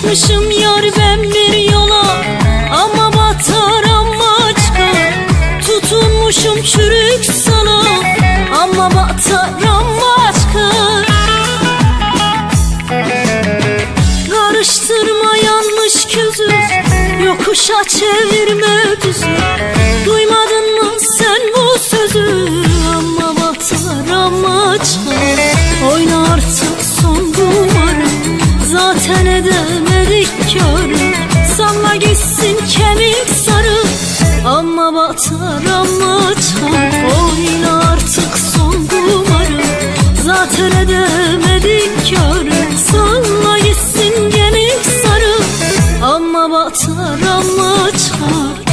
Çıkmışım yar ben bir yola. Ama batar ama çıkar. Tutunmuşum çürük sana. Ama batar ama çıkar. Karıştırma yanlış közü Yokuşa çevirme düzü Ama batar ama Oyna artık son kumarı Zaten edemedik karı Salla gitsin kemik sarı. Ama batar ama çıkar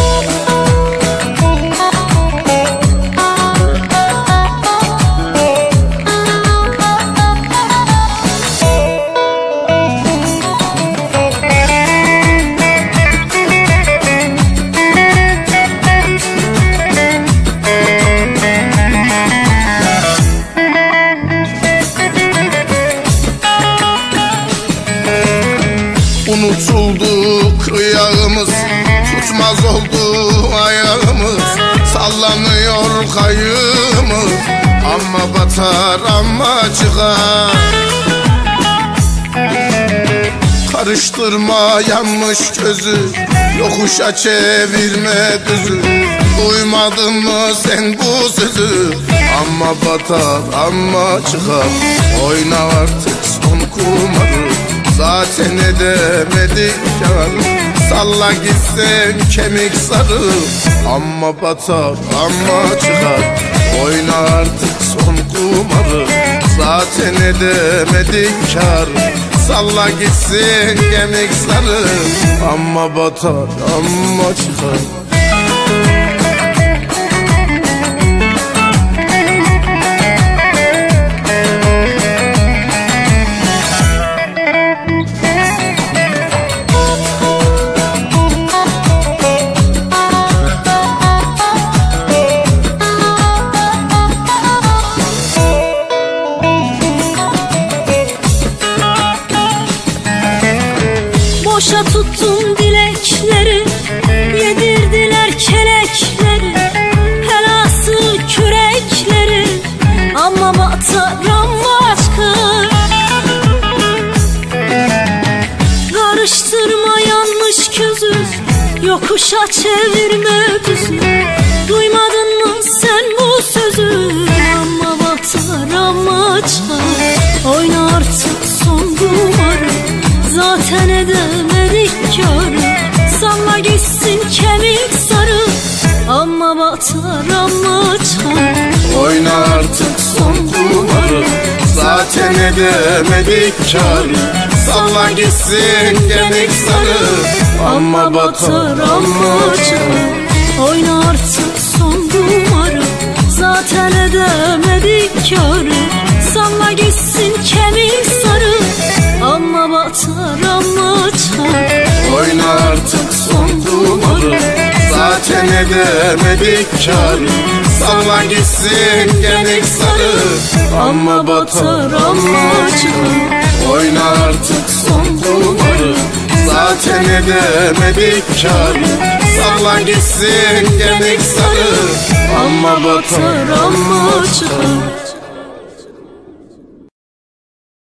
Unutuldu kıyağımız Tutmaz oldu ayağımız. Sallanıyor kayığımız Ama batar ama çıkar. Karıştırma yanmış gözü Yokuşa çevirme düzü. Duymadın mı sen bu sözü? Ama batar ama çıkar. Oyna artık son kumarı Zaten edemedik kar Salla gitsin kemik sarı. Ama batar ama çıkar. Oyna artık son kumarı. Zaten edemedik kar Salla gitsin kemik sarı. Ama batar ama çıkar Boşa tuttum dilekleri Yedirdiler kelekleri Helası kürekleri. Ama bataram başka. Karıştırma yanlış közü Yokuşa çevirme düzü Duymadın Zaten edemedik karı Salla gitsin kemik sarı. Ama batar ama çıkar Oyna artık son kumarı Zaten edemedik karı Salla gitsin kemik sarı. Ama batar ama çar Oyna artık Zaten edemedik karı Salla gitsin kemik sarı. Ama batar ama çıkar. Oyna artık son kumarı Zaten edemedik karı Salla gitsin kemik sarı. Ama Batar ama çıkar